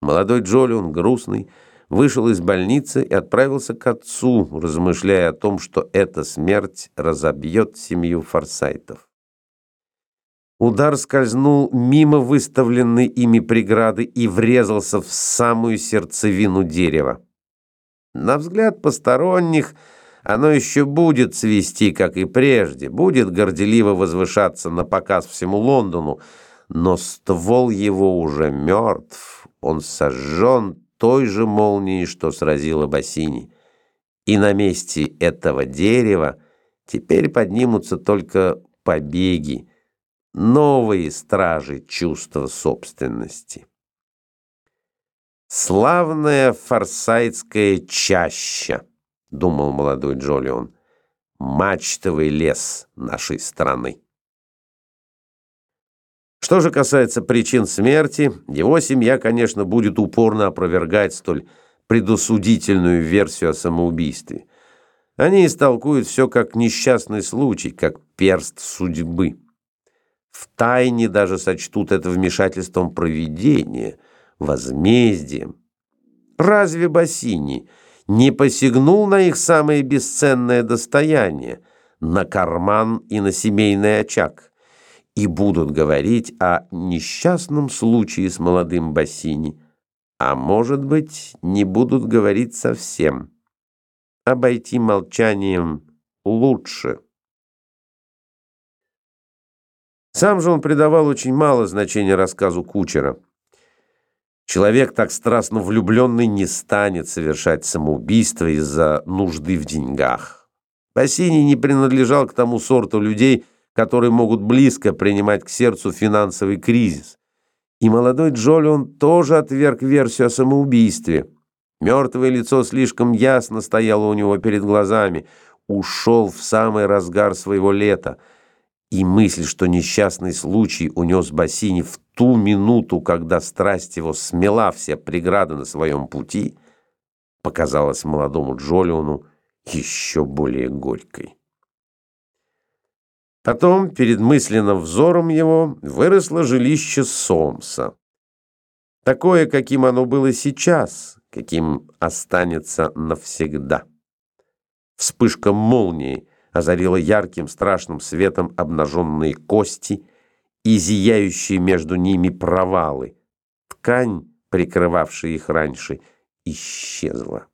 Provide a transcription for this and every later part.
Молодой Джолион, грустный, вышел из больницы и отправился к отцу, размышляя о том, что эта смерть разобьет семью Форсайтов. Удар скользнул мимо выставленной ими преграды и врезался в самую сердцевину дерева. На взгляд посторонних оно еще будет цвести, как и прежде, будет горделиво возвышаться на показ всему Лондону, но ствол его уже мертв, он сожжен той же молнией, что сразила Бассини. И на месте этого дерева теперь поднимутся только побеги, новые стражи чувства собственности. «Славная форсайтская чаща», — думал молодой Джолион, — «мачтовый лес нашей страны». Что же касается причин смерти, его семья, конечно, будет упорно опровергать столь предосудительную версию о самоубийстве. Они истолкуют все как несчастный случай, как перст судьбы. В тайне даже сочтут это вмешательством провидения, возмездием. Разве Бассини не посягнул на их самое бесценное достояние, на карман и на семейный очаг? И будут говорить о несчастном случае с молодым Бассини, а может быть, не будут говорить совсем. Обойти молчанием лучше. Сам же он придавал очень мало значения рассказу кучера. Человек, так страстно влюбленный, не станет совершать самоубийство из-за нужды в деньгах. Бассини не принадлежал к тому сорту людей, которые могут близко принимать к сердцу финансовый кризис. И молодой Джолион тоже отверг версию о самоубийстве. Мертвое лицо слишком ясно стояло у него перед глазами. Ушел в самый разгар своего лета – и мысль, что несчастный случай унес Бассини в ту минуту, когда страсть его смела все преграды на своем пути, показалась молодому Джолиону еще более горькой. Потом перед мысленным взором его выросло жилище Сомса. Такое, каким оно было сейчас, каким останется навсегда. Вспышка молнии — озарила ярким страшным светом обнаженные кости и зияющие между ними провалы. Ткань, прикрывавшая их раньше, исчезла.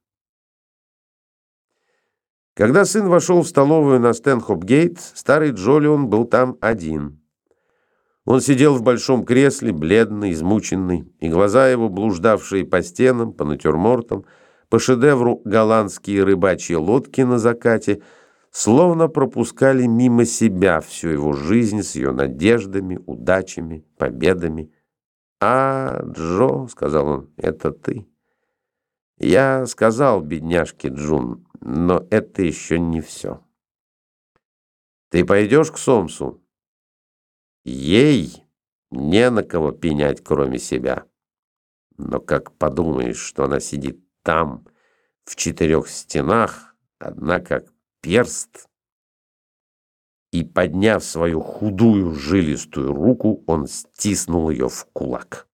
Когда сын вошел в столовую на Стэнхоп-гейт, старый Джолион был там один. Он сидел в большом кресле, бледный, измученный, и глаза его, блуждавшие по стенам, по натюрмортам, по шедевру голландские рыбачьи лодки на закате — словно пропускали мимо себя всю его жизнь с ее надеждами, удачами, победами. «А, Джо», — сказал он, — «это ты». Я сказал бедняжке Джун, но это еще не все. Ты пойдешь к Сомсу? Ей не на кого пенять, кроме себя. Но как подумаешь, что она сидит там, в четырех стенах, одна как перст, и, подняв свою худую жилистую руку, он стиснул ее в кулак.